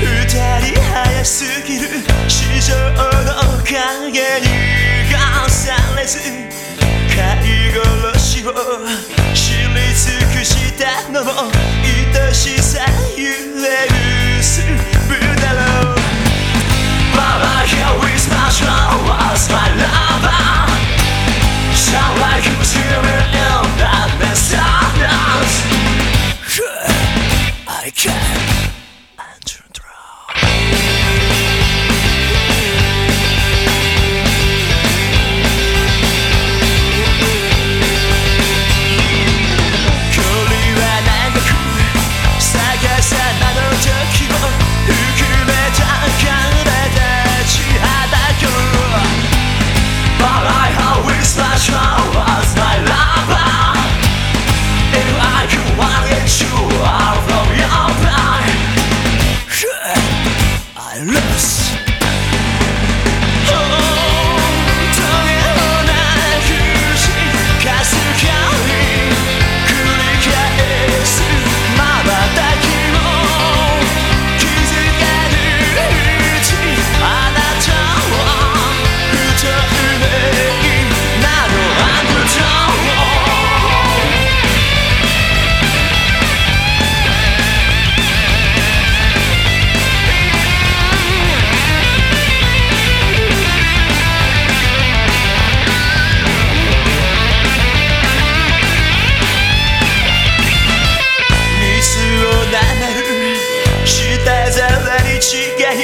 二人早すぎる。市場の影に汚されず。飼い殺しを知り尽くしたのも。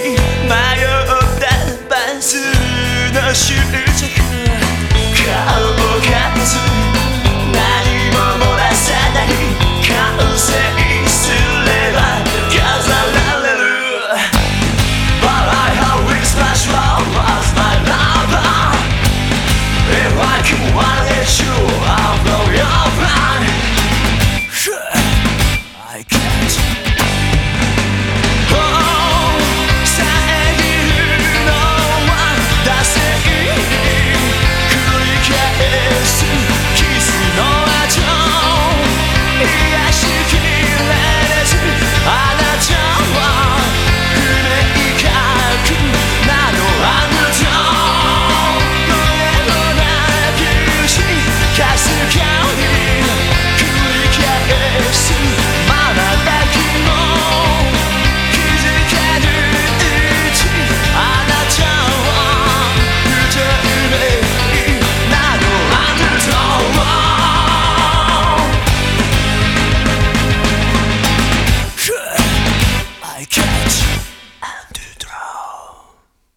迷ったバスの終着